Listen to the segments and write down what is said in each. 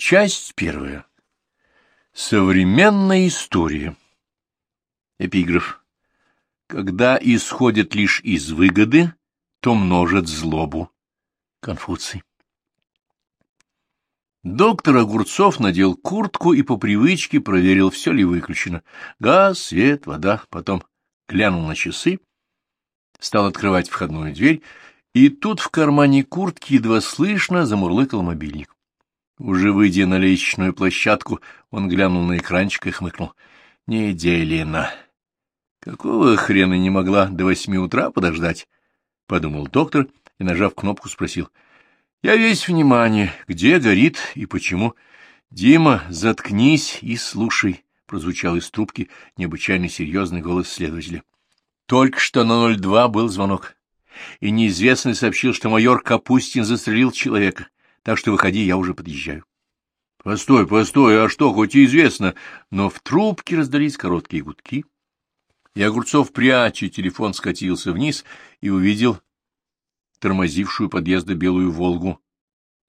Часть первая. Современная история. Эпиграф. Когда исходят лишь из выгоды, то множат злобу. Конфуций. Доктор Огурцов надел куртку и по привычке проверил, все ли выключено. Газ, свет, вода. Потом глянул на часы, стал открывать входную дверь, и тут в кармане куртки едва слышно замурлыкал мобильник. Уже выйдя на лестничную площадку, он глянул на экранчик и хмыкнул. «Неделина! Какого хрена не могла до восьми утра подождать?» — подумал доктор и, нажав кнопку, спросил. «Я весь внимание. Где горит и почему?» «Дима, заткнись и слушай», — прозвучал из трубки необычайно серьезный голос следователя. «Только что на 02 был звонок, и неизвестный сообщил, что майор Капустин застрелил человека так что выходи, я уже подъезжаю. — Постой, постой, а что, хоть и известно, но в трубке раздались короткие гудки, и Огурцов, пряча телефон, скатился вниз и увидел тормозившую подъезда белую «Волгу»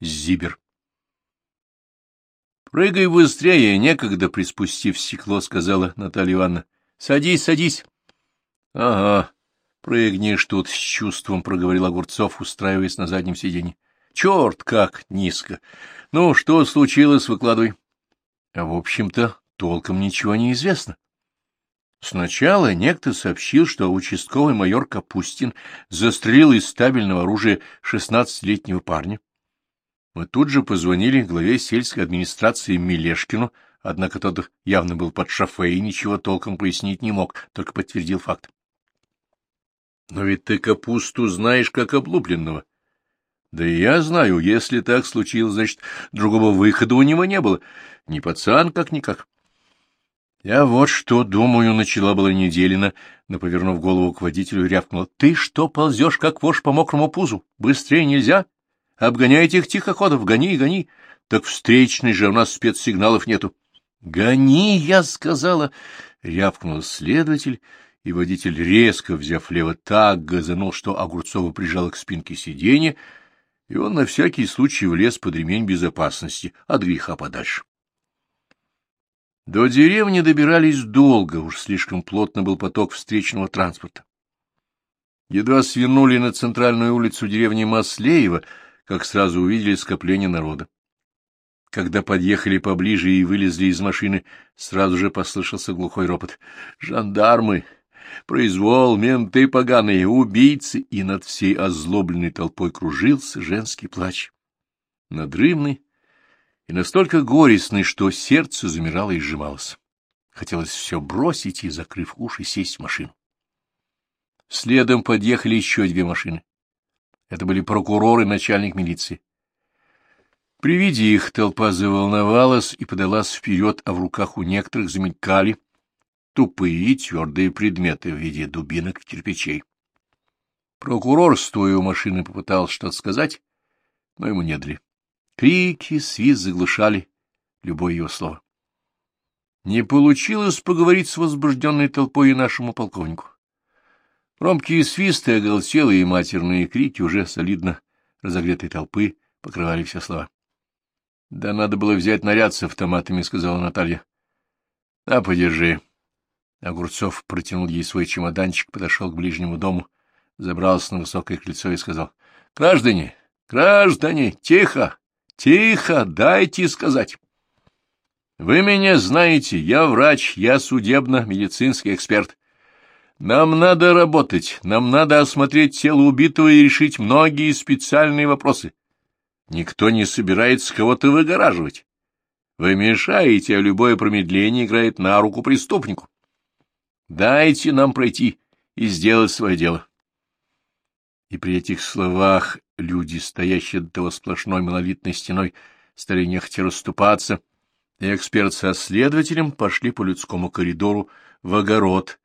«Зибер». — Прыгай быстрее, некогда, приспустив стекло, — сказала Наталья Ивановна. — Садись, садись. — Ага, прыгнешь тут, — с чувством проговорил Огурцов, устраиваясь на заднем сиденье. Черт, как низко! Ну, что случилось, выкладывай. А, в общем-то, толком ничего не известно. Сначала некто сообщил, что участковый майор Капустин застрелил из стабильного оружия шестнадцатилетнего парня. Мы тут же позвонили главе сельской администрации Милешкину, однако тот явно был под шофе и ничего толком пояснить не мог, только подтвердил факт. — Но ведь ты капусту знаешь как облупленного. Да и я знаю, если так случилось, значит, другого выхода у него не было. Не пацан как-никак. Я вот что думаю, начала была Неделина, но, повернув голову к водителю, рявкнула. Ты что ползешь, как вошь по мокрому пузу? Быстрее нельзя. Обгоняй этих тихоходов, гони и гони. Так встречный же у нас спецсигналов нету. Гони, я сказала, рявкнул следователь, и водитель, резко взяв лево, так газанул, что Огурцова прижала к спинке сиденья, и он на всякий случай влез под ремень безопасности, от греха подальше. До деревни добирались долго, уж слишком плотно был поток встречного транспорта. Едва свернули на центральную улицу деревни Маслеева, как сразу увидели скопление народа. Когда подъехали поближе и вылезли из машины, сразу же послышался глухой ропот. «Жандармы! Произвол, менты поганые, убийцы, и над всей озлобленной толпой кружился женский плач. Надрывный и настолько горестный, что сердце замирало и сжималось. Хотелось все бросить и, закрыв уши, сесть в машину. Следом подъехали еще две машины. Это были прокурор и начальник милиции. При виде их толпа заволновалась и подалась вперед, а в руках у некоторых замелькали тупые и твердые предметы в виде дубинок и кирпичей. Прокурор, стоя у машины, попытался что-то сказать, но ему не дали. Крики, свист заглушали любое его слово. Не получилось поговорить с возбужденной толпой и нашему полковнику. Громкие свисты, оголтелые и матерные крики уже солидно разогретой толпы покрывали все слова. — Да надо было взять наряд с автоматами, — сказала Наталья. — А, подержи. Огурцов протянул ей свой чемоданчик, подошел к ближнему дому, забрался на высокое крыльцо и сказал. — Граждане, граждане, тихо, тихо, дайте сказать. Вы меня знаете, я врач, я судебно-медицинский эксперт. Нам надо работать, нам надо осмотреть тело убитого и решить многие специальные вопросы. Никто не собирается кого-то выгораживать. Вы мешаете, а любое промедление играет на руку преступнику. Дайте нам пройти и сделать свое дело. И при этих словах люди, стоящие до того сплошной монолитной стеной, стали нехотя расступаться, и эксперт со следователем пошли по людскому коридору в огород,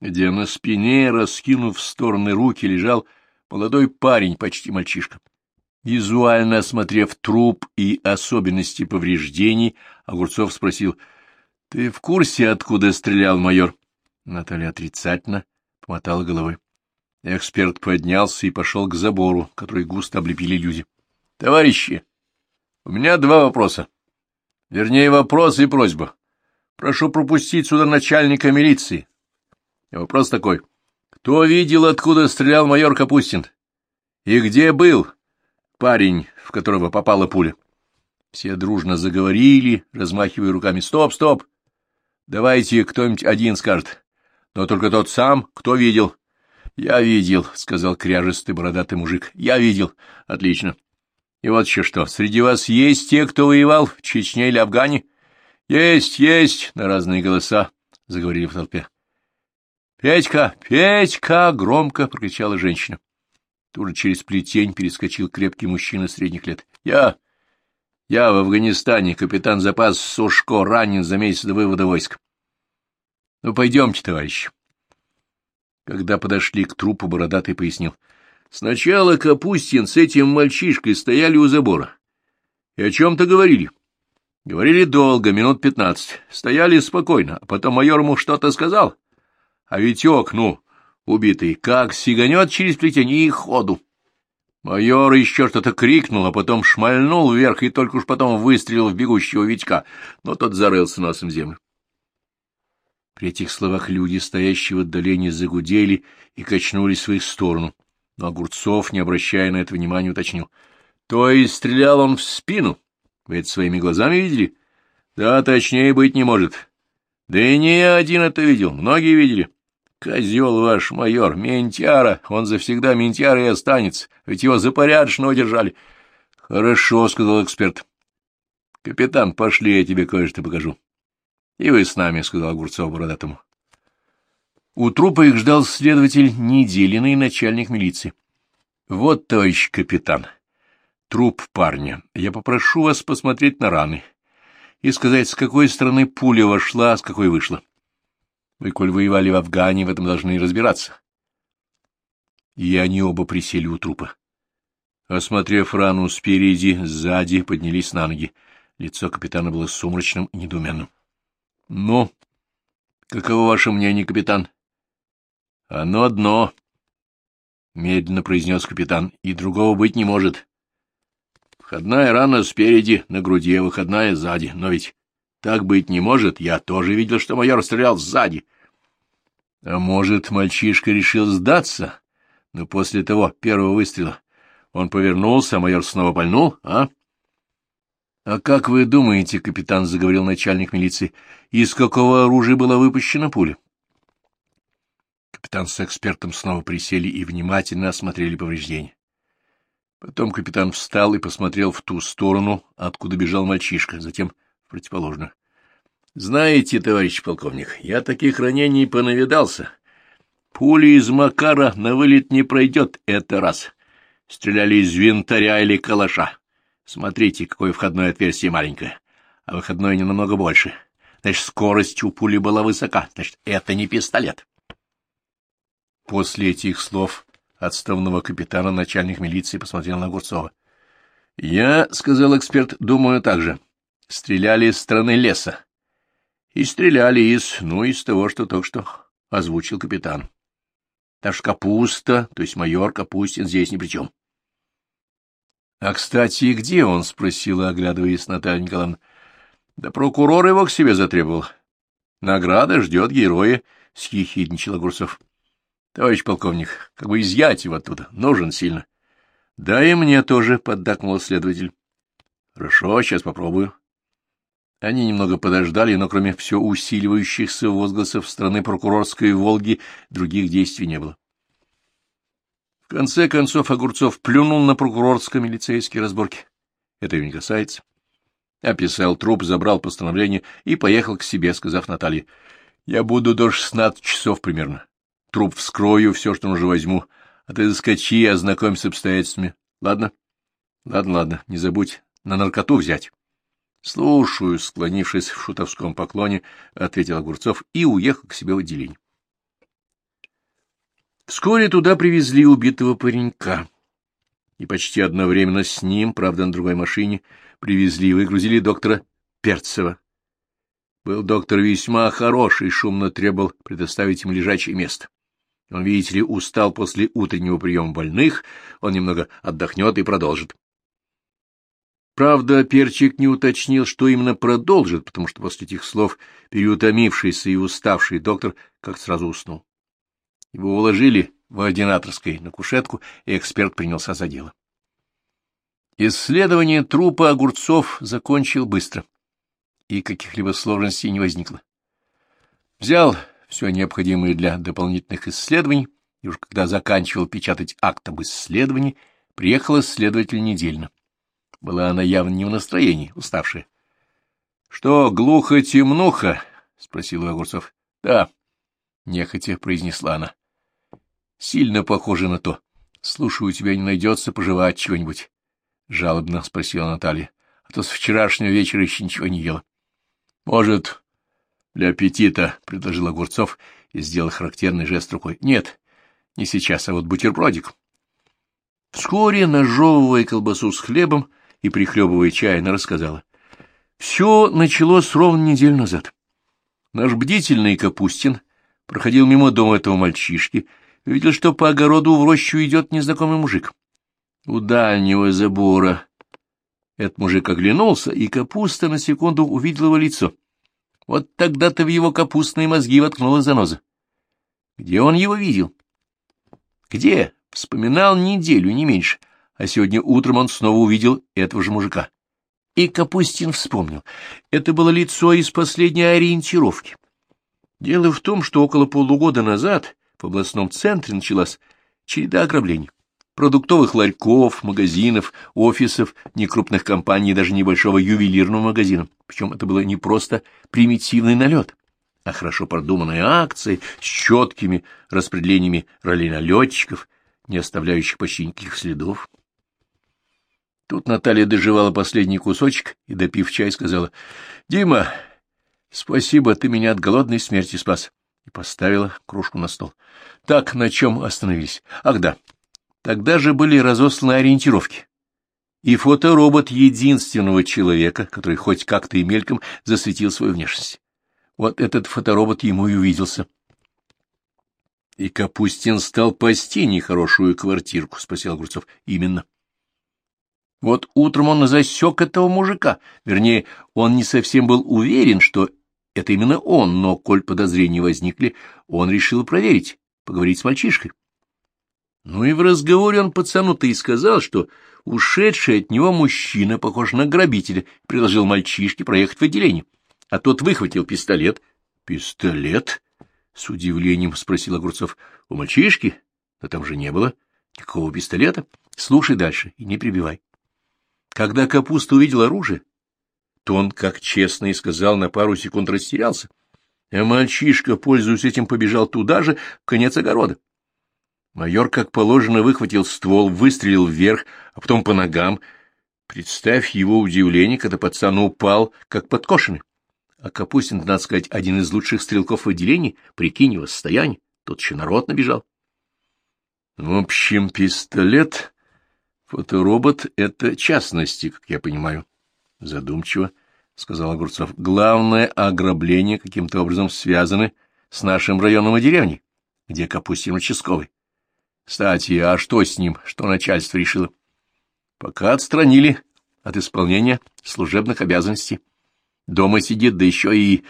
где на спине, раскинув в стороны руки, лежал молодой парень, почти мальчишка. Визуально осмотрев труп и особенности повреждений, Огурцов спросил, — Ты в курсе, откуда стрелял майор? Наталья отрицательно помотала головой. Эксперт поднялся и пошел к забору, который густо облепили люди. — Товарищи, у меня два вопроса. Вернее, вопрос и просьба. Прошу пропустить сюда начальника милиции. И вопрос такой. Кто видел, откуда стрелял майор Капустин? И где был парень, в которого попала пуля? Все дружно заговорили, размахивая руками. Стоп, стоп! Давайте кто-нибудь один скажет. Но только тот сам, кто видел. Я видел, — сказал кряжистый бородатый мужик. Я видел. Отлично. И вот еще что. Среди вас есть те, кто воевал в Чечне или Афгане? Есть, есть, на разные голоса, — заговорили в толпе. Петька, Петька, — громко прокричала женщина. Тут же через плетень перескочил крепкий мужчина средних лет. Я... Я в Афганистане, капитан запас Сушко, ранен за месяц до вывода войск. Ну, пойдемте, товарищ. Когда подошли к трупу, бородатый пояснил. Сначала Капустин с этим мальчишкой стояли у забора. И о чем-то говорили. Говорили долго, минут пятнадцать. Стояли спокойно, а потом майор ему что-то сказал. А Витек, ну, убитый, как сиганет через плетень и ходу. Майор еще что-то крикнул, а потом шмальнул вверх и только уж потом выстрелил в бегущего Витька, но тот зарылся носом в землю. При этих словах люди, стоящие в отдалении, загудели и качнулись в их сторону, но Огурцов, не обращая на это внимания, уточнил. — То есть стрелял он в спину? Вы это своими глазами видели? — Да, точнее быть не может. Да и не я один это видел, многие видели. — Козел ваш майор, ментяра, он завсегда ментяра и останется, ведь его за порядочного держали. — Хорошо, — сказал эксперт. — Капитан, пошли, я тебе кое-что покажу. — И вы с нами, — сказал Огурцов бородатому. У трупа их ждал следователь Неделиный, начальник милиции. — Вот, товарищ капитан, труп парня. Я попрошу вас посмотреть на раны и сказать, с какой стороны пуля вошла, а с какой вышла. Вы, коль воевали в Афгане, в этом должны разбираться. И они оба присели у трупа. Осмотрев рану спереди, сзади, поднялись на ноги. Лицо капитана было сумрачным и недоуменным. — Ну, каково ваше мнение, капитан? — Оно одно, — медленно произнес капитан, — и другого быть не может. Входная рана спереди, на груди, выходная сзади. Но ведь так быть не может. Я тоже видел, что майор стрелял сзади. А может, мальчишка решил сдаться? Но после того первого выстрела он повернулся, а майор снова пальнул, а? — А как вы думаете, — капитан заговорил начальник милиции, — из какого оружия была выпущена пуля? Капитан с экспертом снова присели и внимательно осмотрели повреждения. Потом капитан встал и посмотрел в ту сторону, откуда бежал мальчишка, затем в противоположную. — Знаете, товарищ полковник, я таких ранений понавидался. Пули из Макара на вылет не пройдет, это раз. Стреляли из винтаря или калаша. Смотрите, какое входное отверстие маленькое, а выходное не намного больше. Значит, скорость у пули была высока, значит, это не пистолет. После этих слов отставного капитана начальник милиции посмотрел на Огурцова. — Я, — сказал эксперт, — думаю так же. Стреляли с стороны леса. И стреляли из, ну, из того, что только что озвучил капитан. Так Капуста, то есть майор Капустин, здесь ни при чем. — А, кстати, где он? — спросила, оглядываясь Наталья Николаевна. — Да прокурор его к себе затребовал. Награда ждет героя, — съехидничал Огурцов. — Товарищ полковник, как бы изъять его оттуда, нужен сильно. — Да и мне тоже, — поддакнул следователь. — Хорошо, сейчас попробую. Они немного подождали, но кроме все усиливающихся возгласов страны прокурорской Волги других действий не было. В конце концов Огурцов плюнул на прокурорско-милицейские разборки. Это его не касается. Описал труп, забрал постановление и поехал к себе, сказав Наталье, «Я буду до шестнадцати часов примерно. Труп вскрою, все, что нужно, возьму, а ты заскочи и ознакомься с обстоятельствами. Ладно? Ладно, ладно, не забудь на наркоту взять». — Слушаю, — склонившись в шутовском поклоне, ответил Огурцов и уехал к себе в отделение. Вскоре туда привезли убитого паренька. И почти одновременно с ним, правда, на другой машине, привезли и выгрузили доктора Перцева. Был доктор весьма хороший, шумно требовал предоставить ему лежачее место. Он, видите ли, устал после утреннего приема больных, он немного отдохнет и продолжит. Правда, Перчик не уточнил, что именно продолжит, потому что после этих слов переутомившийся и уставший доктор как сразу уснул. Его уложили в ординаторской на кушетку, и эксперт принялся за дело. Исследование трупа огурцов закончил быстро, и каких-либо сложностей не возникло. Взял все необходимое для дополнительных исследований, и уж когда заканчивал печатать акт об исследовании, приехала следователь недельно. Была она явно не в настроении, уставшая. — Что, глухо-темнуха? — спросил Огурцов. — Да, — нехотя произнесла она. — Сильно похоже на то. Слушай, у тебя не найдется пожевать чего-нибудь? — жалобно спросила Наталья. — А то с вчерашнего вечера еще ничего не ела. — Может, для аппетита, — предложил Огурцов и сделал характерный жест рукой. — Нет, не сейчас, а вот бутербродик. Вскоре, нажевывая колбасу с хлебом, и, прихлебывая чай, она рассказала. Все началось ровно неделю назад. Наш бдительный Капустин проходил мимо дома этого мальчишки и увидел, что по огороду в рощу идет незнакомый мужик. У дальнего забора этот мужик оглянулся, и Капуста на секунду увидел его лицо. Вот тогда-то в его капустные мозги воткнула заноза. Где он его видел? Где? Вспоминал неделю, не меньше а сегодня утром он снова увидел этого же мужика. И Капустин вспомнил. Это было лицо из последней ориентировки. Дело в том, что около полугода назад в областном центре началась череда ограблений. Продуктовых ларьков, магазинов, офисов, некрупных компаний, даже небольшого ювелирного магазина. Причем это было не просто примитивный налет, а хорошо продуманные акции с четкими распределениями ролей налетчиков, не оставляющих почти никаких следов. Тут Наталья доживала последний кусочек и, допив чай, сказала, — Дима, спасибо, ты меня от голодной смерти спас. И поставила кружку на стол. Так, на чем остановились? Ах да, тогда же были разосланы ориентировки. И фоторобот единственного человека, который хоть как-то и мельком засветил свою внешность. Вот этот фоторобот ему и увиделся. — И Капустин стал пасти нехорошую квартирку, — спросил Огурцов. — Именно. — вот утром он засек этого мужика. Вернее, он не совсем был уверен, что это именно он, но, коль подозрения возникли, он решил проверить, поговорить с мальчишкой. Ну и в разговоре он пацану-то и сказал, что ушедший от него мужчина похож на грабителя, предложил мальчишке проехать в отделение. А тот выхватил пистолет. — Пистолет? — с удивлением спросил Огурцов. — У мальчишки? Но там же не было никакого пистолета. Слушай дальше и не прибивай. Когда Капуста увидел оружие, то он, как честно и сказал, на пару секунд растерялся, а мальчишка, пользуясь этим, побежал туда же, в конец огорода. Майор, как положено, выхватил ствол, выстрелил вверх, а потом по ногам. Представь его удивление, когда пацан упал, как подкошенный. А Капустин, надо сказать, один из лучших стрелков в отделении, прикинь его состояние, тут еще народ набежал. В общем, пистолет Фоторобот — это частности, как я понимаю. Задумчиво, — сказал Огурцов. Главное ограбление каким-то образом связаны с нашим районом и деревней, где Капустин участковый. Кстати, а что с ним, что начальство решило? Пока отстранили от исполнения служебных обязанностей. Дома сидит, да еще и...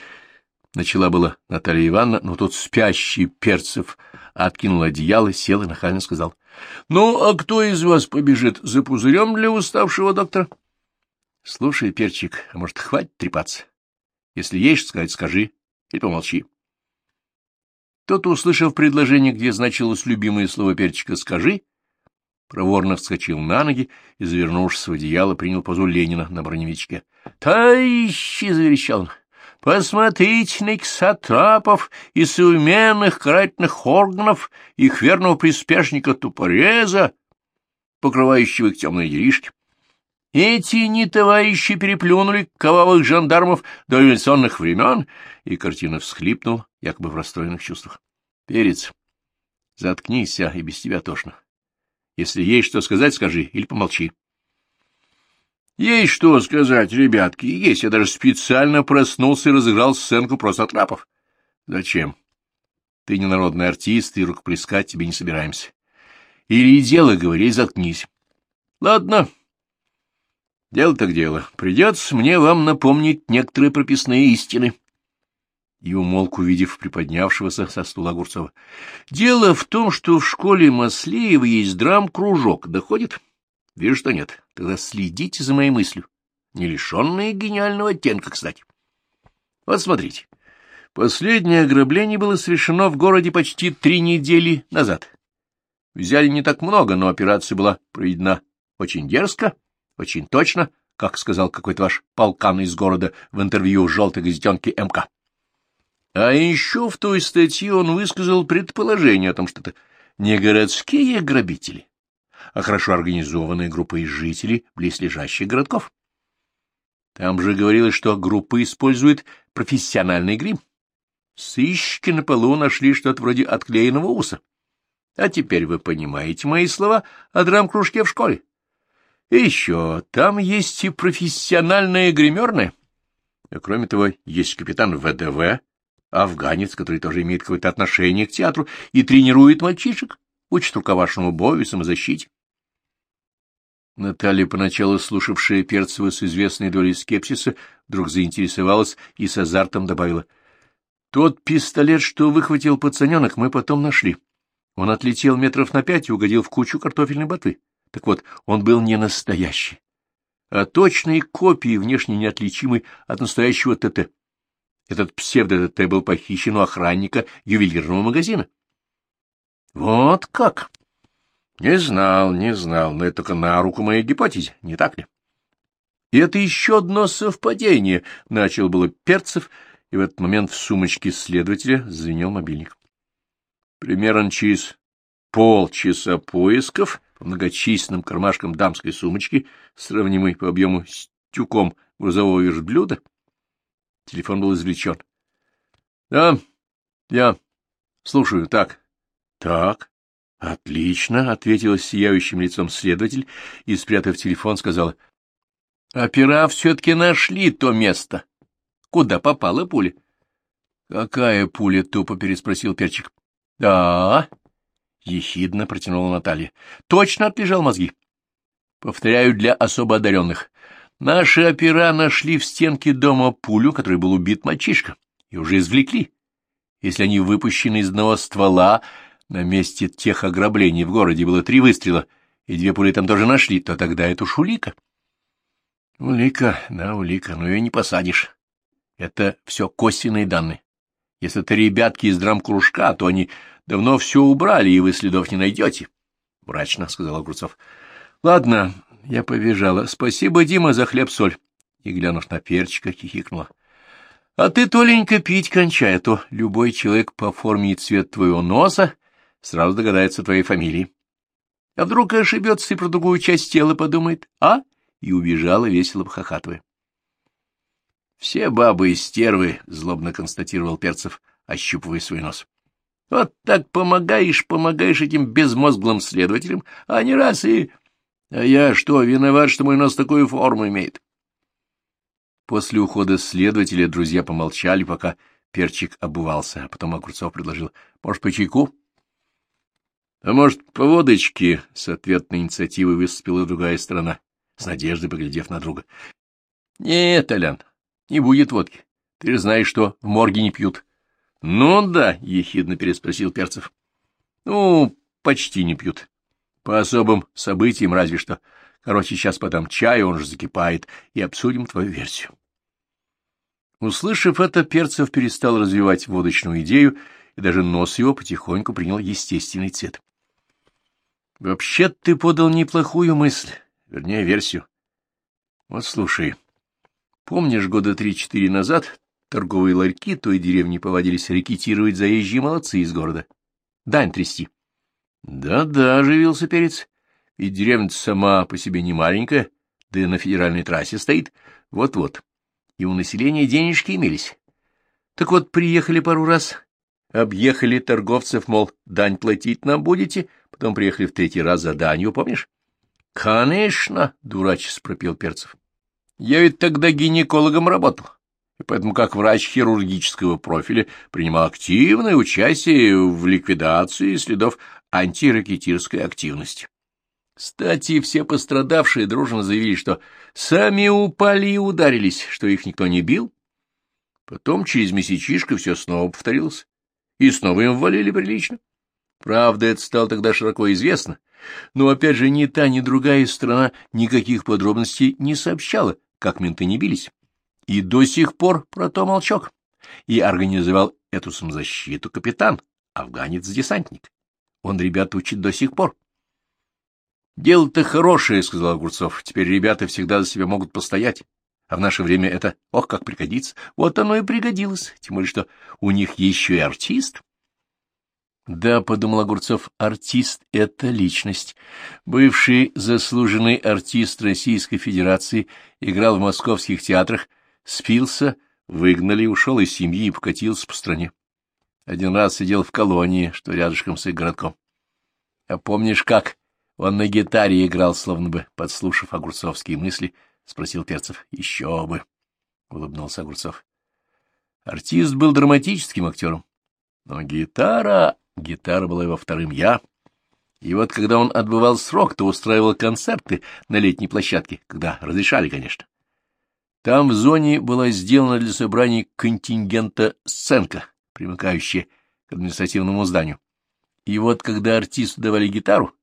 Начала была Наталья Ивановна, но тут спящий Перцев откинул одеяло, сел и нахально сказал. — Ну, а кто из вас побежит за пузырем для уставшего доктора? — Слушай, Перчик, а может, хватит трепаться? Если есть что сказать, скажи или помолчи. Тот, услышав предложение, где значилось любимое слово Перчика «скажи», проворно вскочил на ноги и, завернувшись в одеяло, принял позу Ленина на броневичке. — Товарищи! — заверещал он. Посмотрите на сатрапов и современных карательных органов, их верного приспешника тупореза, покрывающего их темные делишки. Эти не товарищи переплюнули кровавых жандармов до революционных времен, и картина всхлипнул, якобы в расстроенных чувствах. Перец, заткнись, а и без тебя тошно. Если есть что сказать, скажи или помолчи. Есть что сказать, ребятки, есть. Я даже специально проснулся и разыграл сценку просто трапов. Зачем? Ты не народный артист, и рукоплескать тебе не собираемся. Или дело говори, заткнись. Ладно. Дело так дело. Придется мне вам напомнить некоторые прописные истины. И умолк, увидев приподнявшегося со стула Огурцова. Дело в том, что в школе Маслеева есть драм-кружок. Доходит? Вижу, что нет. Тогда следите за моей мыслью. Не лишенные гениального оттенка, кстати. Вот смотрите. Последнее ограбление было совершено в городе почти три недели назад. Взяли не так много, но операция была проведена очень дерзко, очень точно, как сказал какой-то ваш полкан из города в интервью желтой газетенке МК. А еще в той статье он высказал предположение о том, что это не городские грабители, а хорошо организованная группа из жителей близлежащих городков. Там же говорилось, что группа использует профессиональный грим. Сыщики на полу нашли что-то вроде отклеенного уса. А теперь вы понимаете мои слова о драм-кружке в школе. И еще, там есть и профессиональная гримерная. А кроме того, есть капитан ВДВ, афганец, который тоже имеет какое-то отношение к театру и тренирует мальчишек, учит рукавашному бою и самозащите. Наталья, поначалу слушавшая Перцева с известной долей скепсиса, вдруг заинтересовалась и с азартом добавила. — Тот пистолет, что выхватил пацаненок, мы потом нашли. Он отлетел метров на пять и угодил в кучу картофельной ботвы. Так вот, он был не настоящий, а точной копией, внешне неотличимой от настоящего ТТ. Этот псевдо-ТТ был похищен у охранника ювелирного магазина. — Вот как! Не знал, не знал, но это только на руку моей гипотезе, не так ли? И это еще одно совпадение, — начал было Перцев, и в этот момент в сумочке следователя звенел мобильник. Примерно через полчаса поисков по многочисленным кармашкам дамской сумочки, сравнимой по объему с тюком грузового верблюда, телефон был извлечен. — Да, я слушаю, так. — Так. Отлично, — ответила сияющим лицом следователь и, спрятав телефон, сказала. — Опера все-таки нашли то место. Куда попала пуля? — Какая пуля? — тупо переспросил Перчик. — Да, — ехидно протянула Наталья. — Точно отлежал мозги. Повторяю, для особо одаренных. Наши опера нашли в стенке дома пулю, которой был убит мальчишка, и уже извлекли. Если они выпущены из одного ствола, на месте тех ограблений в городе было три выстрела, и две пули там тоже нашли, то тогда это уж улика. Улика, да, улика, но ее не посадишь. Это все косвенные данные. Если это ребятки из драм-кружка, то они давно все убрали, и вы следов не найдете. — Мрачно, — сказал Огурцов. — Ладно, я побежала. Спасибо, Дима, за хлеб-соль. И, глянув на перчика, хихикнула. — А ты, Толенька, пить кончай, а то любой человек по форме и цвет твоего носа сразу догадается твоей фамилии. А вдруг ошибется и про другую часть тела подумает, а? И убежала, весело похохатывая. — Все бабы и стервы, — злобно констатировал Перцев, ощупывая свой нос. — Вот так помогаешь, помогаешь этим безмозглым следователям, а не раз и... А я что, виноват, что мой нос такую форму имеет? После ухода следователя друзья помолчали, пока Перчик обувался, а потом Огурцов предложил. — Может, по чайку? — А может, по водочке? — с ответной инициативой выступила другая сторона, с надеждой поглядев на друга. — Нет, Толян, не будет водки. Ты же знаешь, что в морге не пьют. — Ну да, — ехидно переспросил Перцев. — Ну, почти не пьют. По особым событиям разве что. Короче, сейчас подам чай, он же закипает, и обсудим твою версию. Услышав это, Перцев перестал развивать водочную идею, и даже нос его потихоньку принял естественный цвет. Вообще ты подал неплохую мысль, вернее, версию. Вот слушай, помнишь, года три-четыре назад торговые ларьки той деревни повадились рекетировать заезжие молодцы из города? Дань трясти. Да-да, оживился перец, ведь деревня сама по себе не маленькая, да и на федеральной трассе стоит. Вот-вот. И у населения денежки имелись. Так вот, приехали пару раз, объехали торговцев, мол, дань платить нам будете — Потом приехали в третий раз за данью, помнишь? — Конечно, — дурачись пропел Перцев. — Я ведь тогда гинекологом работал, и поэтому как врач хирургического профиля принимал активное участие в ликвидации следов антиракетирской активности. Кстати, все пострадавшие дружно заявили, что сами упали и ударились, что их никто не бил. Потом через месячишко все снова повторилось, и снова им ввалили прилично. Правда, это стало тогда широко известно, но, опять же, ни та, ни другая страна никаких подробностей не сообщала, как менты не бились. И до сих пор про то молчок. И организовал эту самозащиту капитан, афганец-десантник. Он ребят учит до сих пор. «Дело-то хорошее», — сказал Огурцов. «Теперь ребята всегда за себя могут постоять. А в наше время это, ох, как пригодится. Вот оно и пригодилось, тем более, что у них еще и артист». Да, — подумал Огурцов, — артист — это личность. Бывший заслуженный артист Российской Федерации играл в московских театрах, спился, выгнали, ушел из семьи и покатился по стране. Один раз сидел в колонии, что рядышком с их городком. А помнишь, как он на гитаре играл, словно бы, подслушав огурцовские мысли, — спросил Перцев. — Еще бы, — улыбнулся Огурцов. Артист был драматическим актером, но гитара Гитара была его вторым «я». И вот когда он отбывал срок, то устраивал концерты на летней площадке, когда разрешали, конечно. Там в зоне была сделана для собраний контингента сценка, примыкающая к административному зданию. И вот когда артисту давали гитару,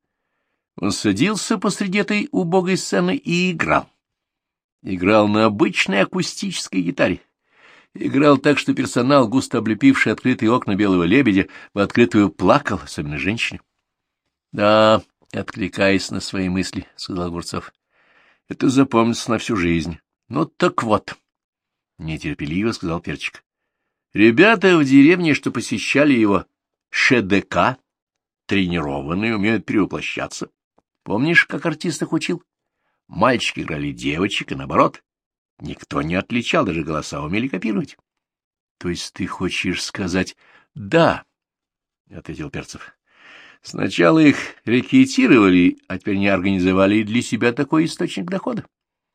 он садился посреди этой убогой сцены и играл. Играл на обычной акустической гитаре, Играл так, что персонал, густо облепивший открытые окна белого лебедя, в открытую плакал, особенно женщины. — Да, откликаясь на свои мысли, — сказал Огурцов, — это запомнится на всю жизнь. — Ну так вот, — нетерпеливо сказал Перчик. — Ребята в деревне, что посещали его ШДК, тренированные, умеют перевоплощаться. Помнишь, как артист их учил? Мальчики играли девочек, и наоборот. Никто не отличал, даже голоса умели копировать. — То есть ты хочешь сказать «да», — ответил Перцев. — Сначала их рекетировали, а теперь не организовали для себя такой источник дохода.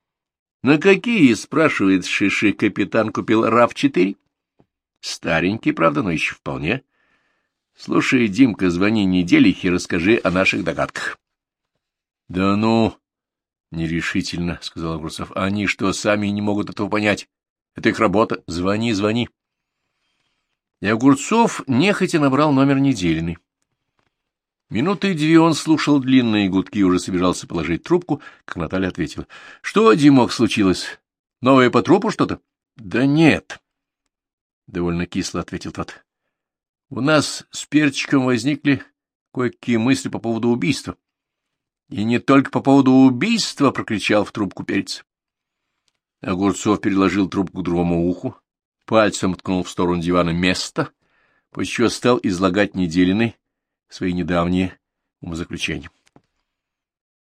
— На какие, — спрашивает Шиши, — капитан купил РАВ-4? — Старенький, правда, но еще вполне. — Слушай, Димка, звони неделихе и расскажи о наших догадках. — Да ну, — Нерешительно, — сказал Огурцов. — Они что, сами не могут этого понять? Это их работа. Звони, звони. И Огурцов нехотя набрал номер Неделиной. Минуты две он слушал длинные гудки и уже собирался положить трубку, как Наталья ответила. — Что, Димок, случилось? Новое по трупу что-то? — Да нет. — довольно кисло ответил тот. — У нас с Перчиком возникли кое-какие мысли по поводу убийства. И не только по поводу убийства, — прокричал в трубку перец. Огурцов переложил трубку другому уху, пальцем ткнул в сторону дивана место, после чего стал излагать Неделиной свои недавние умозаключения.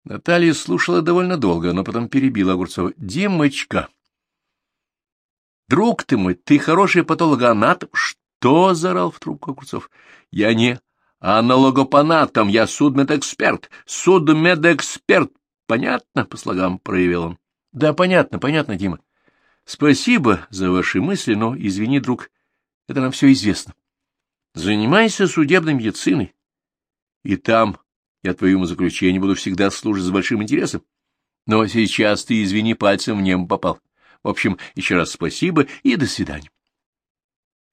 Наталья слушала довольно долго, но потом перебила Огурцова. — Димочка! — Друг ты мой, ты хороший патологоанатом. — Что? — заорал в трубку Огурцов. — Я не аналогопанатом, я судмедэксперт, судмедэксперт. Понятно? По слогам проявил он. Да, понятно, понятно, Дима. Спасибо за ваши мысли, но, извини, друг, это нам все известно. Занимайся судебной медициной, и там я твоему заключению буду всегда служить с большим интересом. Но сейчас ты, извини, пальцем в небо попал. В общем, еще раз спасибо и до свидания.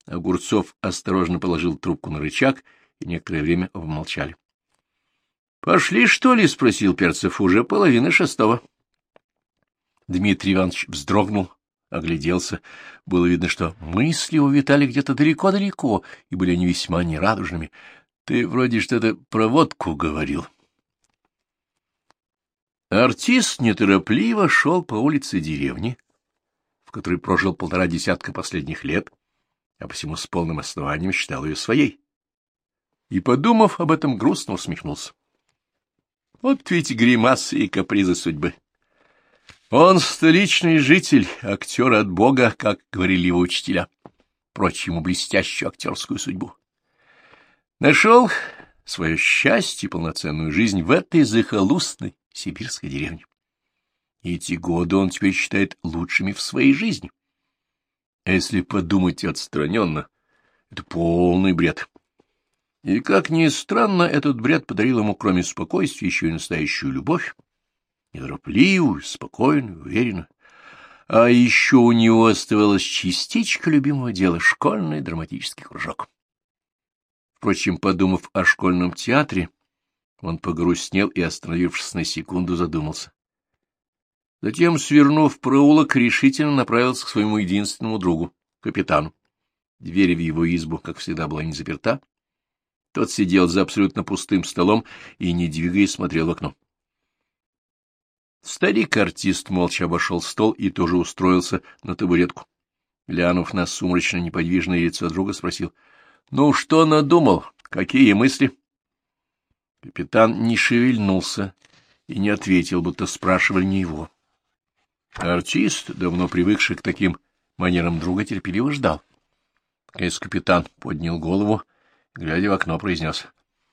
Огурцов осторожно положил трубку на рычаг и некоторое время помолчали. — Пошли, что ли? — спросил Перцев. — Уже половина шестого. Дмитрий Иванович вздрогнул, огляделся. Было видно, что мысли увитали где-то далеко-далеко, и были они весьма нерадужными. — Ты вроде что-то про водку говорил. Артист неторопливо шел по улице деревни, в которой прожил полтора десятка последних лет, а посему с полным основанием считал ее своей и, подумав об этом, грустно усмехнулся. Вот ведь гримасы и капризы судьбы. Он столичный житель, актер от Бога, как говорили его учителя, прочь ему блестящую актерскую судьбу. Нашел свое счастье и полноценную жизнь в этой захолустной сибирской деревне. Эти годы он теперь считает лучшими в своей жизни. А если подумать отстраненно, это полный бред. И, как ни странно, этот бред подарил ему, кроме спокойствия, еще и настоящую любовь, неторопливую, спокойную, уверенную. А еще у него оставалась частичка любимого дела — школьный драматический кружок. Впрочем, подумав о школьном театре, он погрустнел и, остановившись на секунду, задумался. Затем, свернув проулок, решительно направился к своему единственному другу, капитану. Дверь в его избу, как всегда, была не заперта. Тот сидел за абсолютно пустым столом и, не двигаясь, смотрел в окно. Старик-артист молча обошел стол и тоже устроился на табуретку. Глянув на сумрачно неподвижное лицо друга, спросил, — Ну, что надумал? Какие мысли? Капитан не шевельнулся и не ответил, будто спрашивали не его. Артист, давно привыкший к таким манерам друга, терпеливо ждал. Наконец капитан поднял голову, глядя в окно, произнес.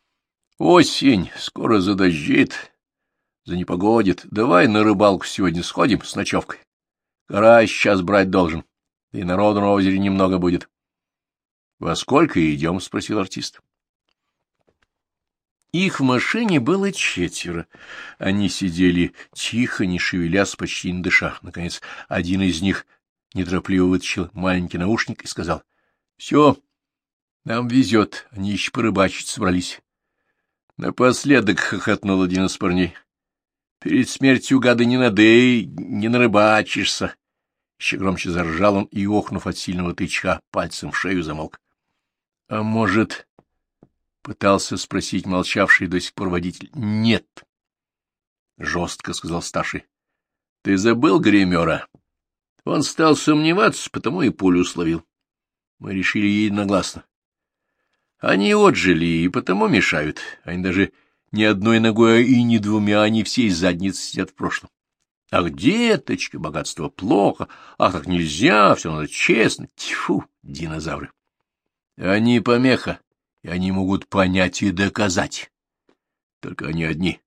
— Осень, скоро задождит, занепогодит. Давай на рыбалку сегодня сходим с ночевкой. Гора сейчас брать должен, и народу на озере немного будет. — Во сколько идем? — спросил артист. Их в машине было четверо. Они сидели тихо, не шевелясь, почти не дыша. Наконец, один из них неторопливо вытащил маленький наушник и сказал, — Все, нам везет, они еще порыбачить собрались. Напоследок хохотнул один из парней. — Перед смертью, гада, не надей, не нарыбачишься. Еще громче заржал он и, охнув от сильного тычка, пальцем в шею замолк. — А может... — пытался спросить молчавший до сих пор водитель. — Нет, — жестко сказал старший. — Ты забыл гримера? Он стал сомневаться, потому и пулю словил. Мы решили единогласно. Они отжили и потому мешают. Они даже не одной ногой, а и не двумя, они всей задницы сидят в прошлом. Ах, деточка, богатство плохо, ах, так нельзя, все надо честно. Тьфу, динозавры. Они помеха, и они могут понять и доказать. Только они одни.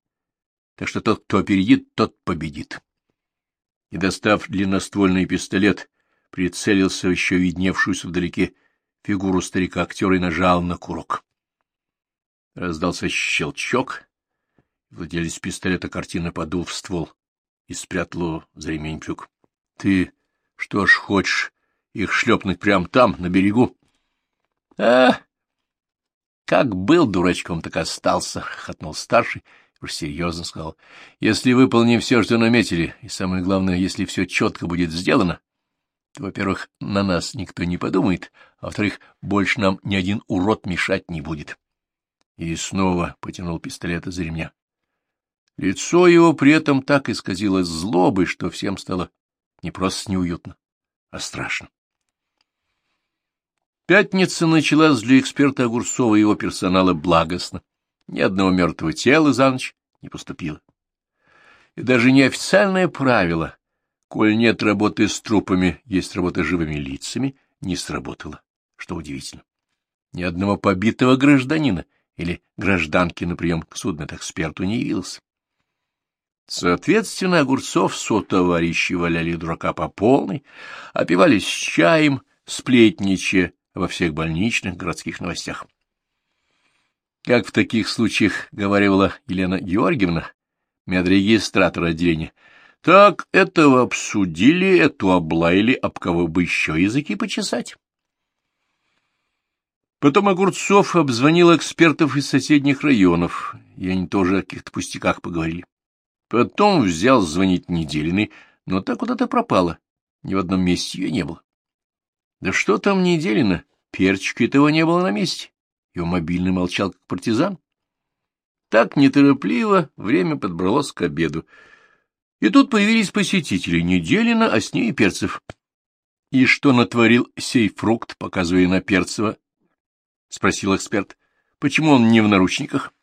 Так что тот, кто опередит, тот победит. И, достав длинноствольный пистолет, прицелился еще видневшуюся вдалеке фигуру старика-актера и нажал на курок. Раздался щелчок, владелец пистолета картины подул в ствол и спрятал за ремень брюк. — Ты что ж хочешь их шлепнуть прямо там, на берегу? — А, как был дурачком, так остался, — хотнул старший уж серьезно сказал. — Если выполним все, что наметили, и самое главное, если все четко будет сделано, во-первых, на нас никто не подумает, а во-вторых, больше нам ни один урод мешать не будет. И снова потянул пистолет из ремня. Лицо его при этом так исказилось злобой, что всем стало не просто неуютно, а страшно. Пятница началась для эксперта Огурцова и его персонала благостно. Ни одного мертвого тела за ночь не поступило. И даже неофициальное правило, коль нет работы с трупами, есть работа с живыми лицами, не сработало, что удивительно. Ни одного побитого гражданина или гражданки на прием к судмедэксперту не явился. Соответственно, Огурцов со-товарищи валяли дурака по полной, опивались чаем, сплетничая во всех больничных городских новостях. Как в таких случаях говорила Елена Георгиевна, медрегистратор отделения, так этого обсудили, эту облаяли, об кого бы еще языки почесать. Потом Огурцов обзвонил экспертов из соседних районов, и они тоже о каких-то пустяках поговорили. Потом взял звонить Неделиной, но так куда-то пропала, ни в одном месте ее не было. Да что там Неделина? Перчика этого не было на месте. Его мобильный молчал, как партизан. Так неторопливо время подбралось к обеду. И тут появились посетители Неделина, а с ней и Перцев. — И что натворил сей фрукт, показывая на Перцева? — спросил эксперт. — Почему он не в наручниках?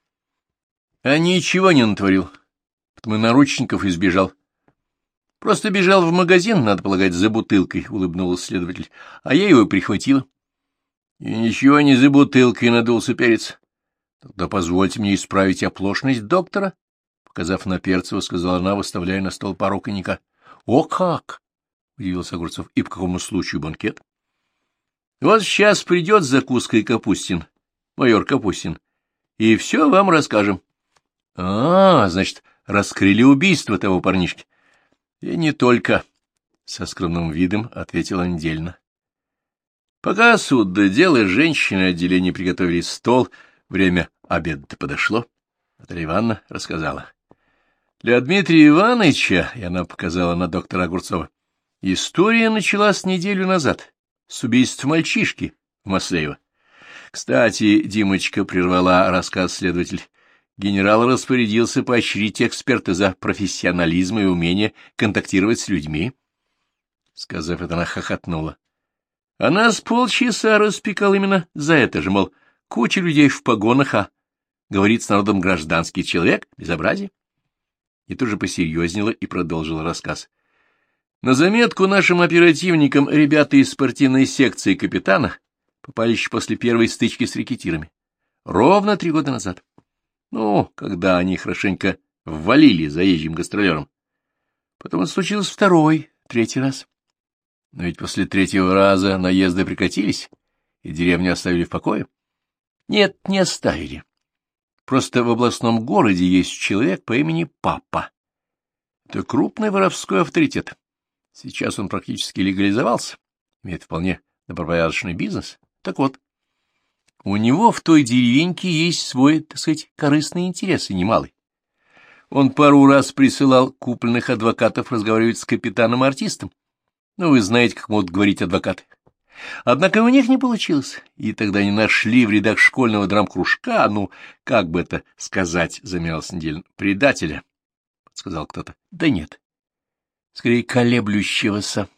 — А ничего не натворил. Потому наручников избежал. — Просто бежал в магазин, надо полагать, за бутылкой, — улыбнулся следователь. — А я его прихватила. — И ничего не за бутылкой надулся перец. — Тогда позвольте мне исправить оплошность доктора, — показав на Перцева, сказала она, выставляя на стол пару коньяка. — О как! — удивился Огурцов. — И по какому случаю банкет? — Вот сейчас придет закуска и Капустин. майор Капустин, и все вам расскажем. — А, значит, раскрыли убийство того парнишки. — И не только, — со скромным видом ответила Недельна. Пока суд до дела, женщины отделения приготовили стол, время обеда подошло. Наталья Ивановна рассказала. Для Дмитрия Ивановича, и она показала на доктора Огурцова, история началась неделю назад, с убийства мальчишки в Маслеево. Кстати, Димочка прервала рассказ следователь. Генерал распорядился поощрить эксперта за профессионализм и умение контактировать с людьми. Сказав это, она хохотнула. Она с полчаса распекал именно за это же, мол, куча людей в погонах, а говорит с народом гражданский человек, безобразие и тут же посерьезнела и продолжила рассказ. На заметку нашим оперативникам ребята из спортивной секции капитана попали еще после первой стычки с рекетирами. Ровно три года назад. Ну, когда они хорошенько ввалили заезжим гастролером. Потом это случилось второй, третий раз. Но ведь после третьего раза наезды прекратились, и деревню оставили в покое. Нет, не оставили. Просто в областном городе есть человек по имени Папа. Это крупный воровской авторитет. Сейчас он практически легализовался, имеет вполне добропорядочный бизнес. Так вот, у него в той деревеньке есть свой, так сказать, корыстный интерес, и немалый. Он пару раз присылал купленных адвокатов разговаривать с капитаном-артистом. Ну, вы знаете, как могут говорить адвокаты. Однако у них не получилось, и тогда они нашли в рядах школьного драм-кружка, ну, как бы это сказать, замялась неделю, предателя, — сказал кто-то. Да нет, скорее колеблющегося.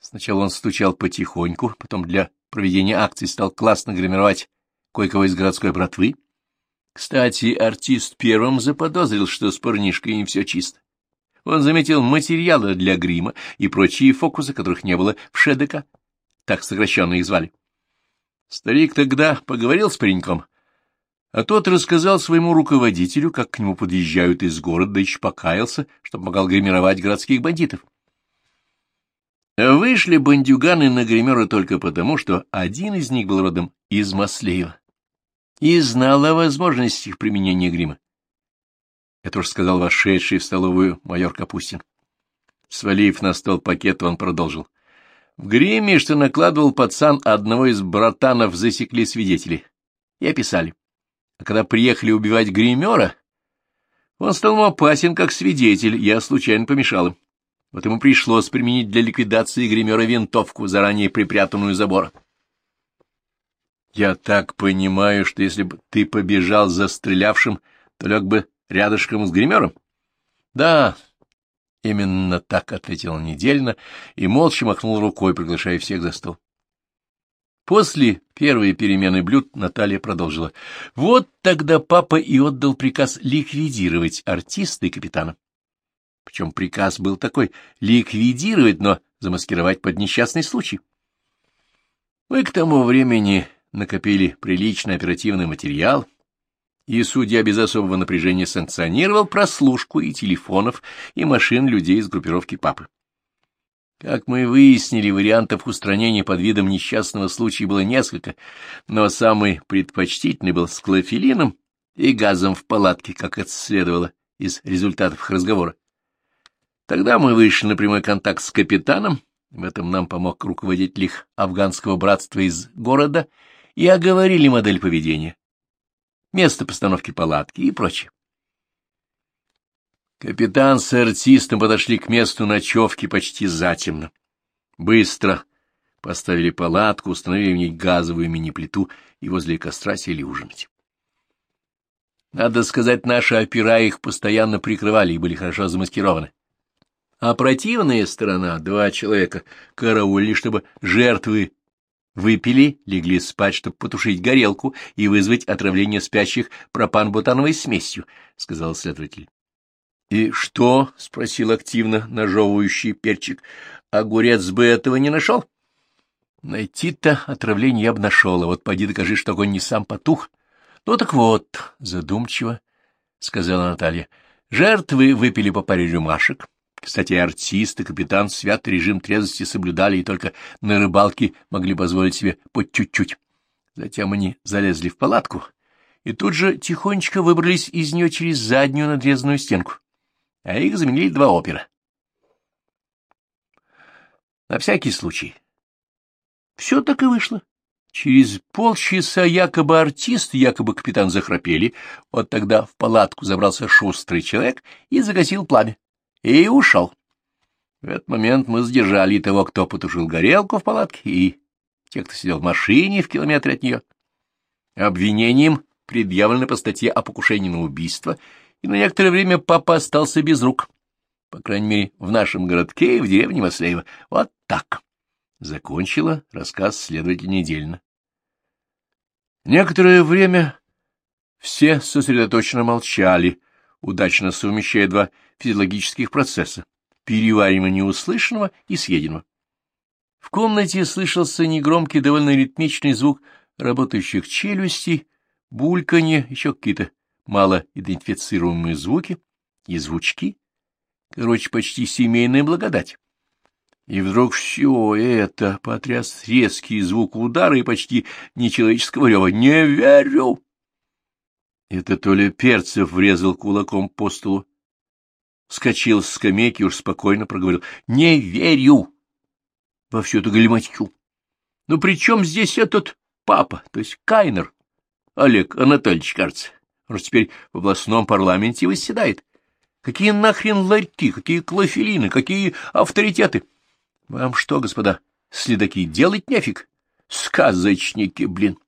Сначала он стучал потихоньку, потом для проведения акций стал классно гримировать кое-кого из городской братвы. Кстати, артист первым заподозрил, что с парнишкой не все чисто. Он заметил материалы для грима и прочие фокусы, которых не было в ШДК так сокращенно их звали. Старик тогда поговорил с пареньком, а тот рассказал своему руководителю, как к нему подъезжают из города, да еще покаялся, что помогал гримировать городских бандитов. Вышли бандюганы на гримера только потому, что один из них был родом из Маслеева и знал о возможностях применения грима. Это уж сказал вошедший в столовую майор Капустин. Свалив на стол пакет, он продолжил. — в гриме, что накладывал пацан, одного из братанов засекли свидетели и описали. А когда приехали убивать гримера, он стал ему опасен как свидетель, я случайно помешал им. Вот ему пришлось применить для ликвидации гримера винтовку, заранее припрятанную забора. Я так понимаю, что если бы ты побежал за стрелявшим, то лег бы рядышком с гримером? Да, — Именно так, — ответил недельно и молча махнул рукой, приглашая всех за стол. После первой перемены блюд Наталья продолжила. Вот тогда папа и отдал приказ ликвидировать артиста и капитана. Причем приказ был такой — ликвидировать, но замаскировать под несчастный случай. Мы к тому времени накопили приличный оперативный материал — и судья без особого напряжения санкционировал прослушку и телефонов, и машин людей из группировки папы. Как мы выяснили, вариантов устранения под видом несчастного случая было несколько, но самый предпочтительный был с клофелином и газом в палатке, как это следовало из результатов их разговора. Тогда мы вышли на прямой контакт с капитаном, в этом нам помог руководитель их афганского братства из города, и оговорили модель поведения место постановки палатки и прочее. Капитан с артистом подошли к месту ночевки почти затемно. Быстро поставили палатку, установили в ней газовую мини-плиту и возле костра сели ужинать. Надо сказать, наши опера их постоянно прикрывали и были хорошо замаскированы. А противная сторона, два человека, караулили, чтобы жертвы Выпили, легли спать, чтобы потушить горелку и вызвать отравление спящих пропан-бутановой смесью, — сказал следователь. — И что? — спросил активно нажевывающий перчик. — Огурец бы этого не нашел? — Найти-то отравление я бы нашел, а вот поди докажи, что огонь не сам потух. — Ну так вот, задумчиво, — сказала Наталья, — жертвы выпили по паре рюмашек. Кстати, артисты, капитан свят режим трезвости соблюдали и только на рыбалке могли позволить себе по чуть-чуть. Затем они залезли в палатку и тут же тихонечко выбрались из нее через заднюю надрезанную стенку, а их заменили два опера. На всякий случай. Все так и вышло. Через полчаса якобы артист, якобы капитан захрапели, вот тогда в палатку забрался шустрый человек и загасил пламя. И ушел. В этот момент мы задержали того, кто потушил горелку в палатке, и тех, кто сидел в машине в километре от нее. Обвинением предъявлено по статье о покушении на убийство, и на некоторое время папа остался без рук. По крайней мере, в нашем городке и в деревне Маслеева. Вот так. Закончила рассказ следователь недельно. Некоторое время все сосредоточенно молчали, удачно совмещая два физиологических процесса — переваривание услышанного и съеденного. В комнате слышался негромкий, довольно ритмичный звук работающих челюстей, бульканье, еще какие-то малоидентифицируемые звуки и звучки. Короче, почти семейная благодать. И вдруг все это потряс резкий звук удара и почти нечеловеческого рева. «Не верю!» Это то ли Перцев врезал кулаком по столу, вскочил с скамейки и уж спокойно проговорил. «Не верю!» Во всю эту галиматью. «Ну при чем здесь этот папа, то есть Кайнер? Олег Анатольевич, кажется. Он же теперь в областном парламенте восседает. Какие нахрен ларьки, какие клофелины, какие авторитеты!» Вам что, господа, следаки, делать нефиг? Сказочники, блин!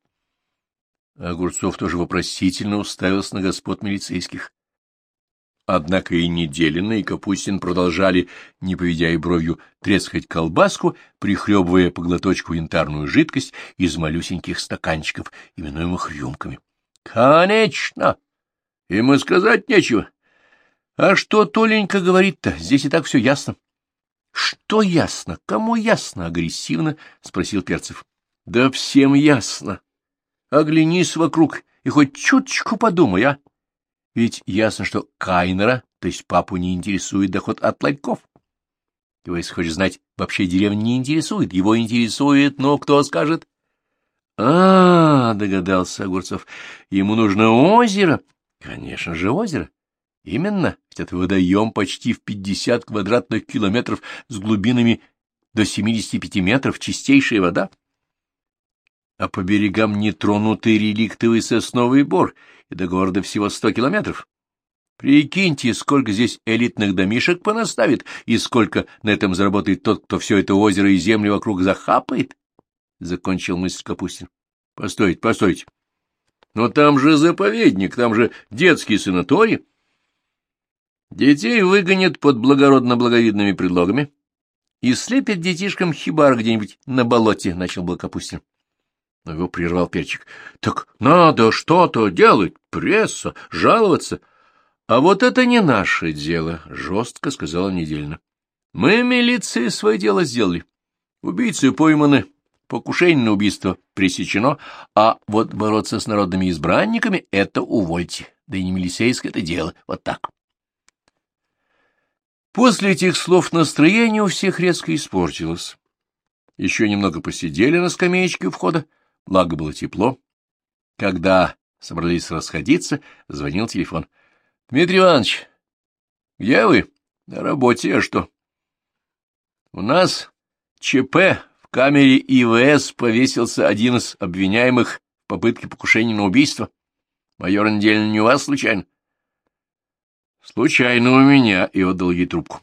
Огурцов тоже вопросительно уставился на господ милицейских. Однако и Неделина, и Капустин продолжали, не поведя и бровью, трескать колбаску, прихлебывая по глоточку янтарную жидкость из малюсеньких стаканчиков, именуемых рюмками. — Конечно! Им и сказать нечего. А что Толенька говорит-то? Здесь и так все ясно. — Что ясно? Кому ясно? — агрессивно спросил Перцев. — Да всем ясно. Оглянись вокруг и хоть чуточку подумай, а? Ведь ясно, что Кайнера, то есть папу, не интересует доход от ларьков. Его, если хочешь знать, вообще деревня не интересует. Его интересует, но кто скажет? А, — догадался Огурцов, — ему нужно озеро. Конечно же, озеро. Именно, ведь это водоем почти в 50 квадратных километров с глубинами до 75 метров, чистейшая вода. А по берегам нетронутый реликтовый сосновый бор, и до города всего 100 километров. Прикиньте, сколько здесь элитных домишек понаставит, и сколько на этом заработает тот, кто все это озеро и землю вокруг захапает, — закончил мысль Капустин. — Постойте, постойте. Но там же заповедник, там же детский санаторий. Детей выгонят под благородно-благовидными предлогами и слепят детишкам хибар где-нибудь на болоте, — начал был Капустин. Но его прервал Перчик. — Так надо что-то делать, пресса, жаловаться. — А вот это не наше дело, — жестко сказала Недельно. — Мы, милиции, свое дело сделали. Убийцы пойманы, покушение на убийство пресечено, а вот бороться с народными избранниками — это увольте. Да и не милицейское это дело, вот так. После этих слов настроение у всех резко испортилось. Еще немного посидели на скамеечке у входа, благо было тепло. Когда собрались расходиться, звонил телефон. — Дмитрий Иванович, где вы? — На работе, а что? — У нас ЧП в камере ИВС повесился один из обвиняемых в попытке покушения на убийство. Майор Недельный не у вас случайно? Случайно у меня, и отдал ей трубку.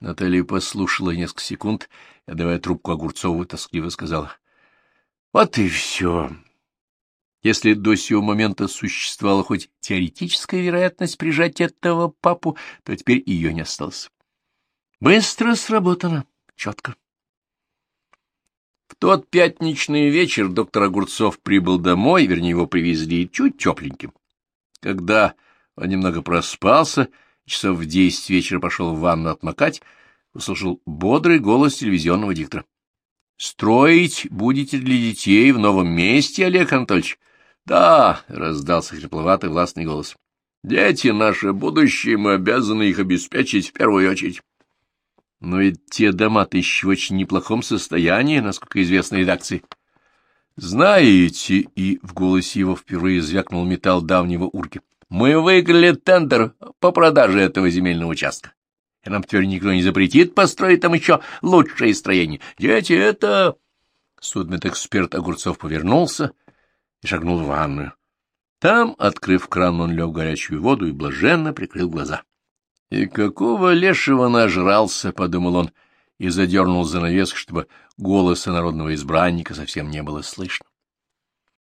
Наталья послушала несколько секунд, и, отдавая трубку Огурцову, тоскливо сказала. — Вот и все. Если до сего момента существовала хоть теоретическая вероятность прижать этого папу, то теперь ее не осталось. Быстро сработано, четко. В тот пятничный вечер доктор Огурцов прибыл домой, вернее, его привезли чуть тепленьким. Когда он немного проспался, часов в десять вечера пошел в ванну отмокать, услышал бодрый голос телевизионного диктора. — Строить будете для детей в новом месте, Олег Анатольевич? — Да, — раздался хрипловатый властный голос. — Дети — наше будущее, мы обязаны их обеспечить в первую очередь. — Но ведь те дома-то еще в очень неплохом состоянии, насколько известно редакции. — Знаете, и в голосе его впервые звякнул металл давнего урки. Мы выиграли тендер по продаже этого земельного участка. И нам теперь никто не запретит построить там еще лучшее строение. Дети, это... Судмедэксперт Огурцов повернулся и шагнул в ванную. Там, открыв кран, он лег в горячую воду и блаженно прикрыл глаза. — И какого лешего нажрался, — подумал он, и задернул занавеску, чтобы голоса народного избранника совсем не было слышно.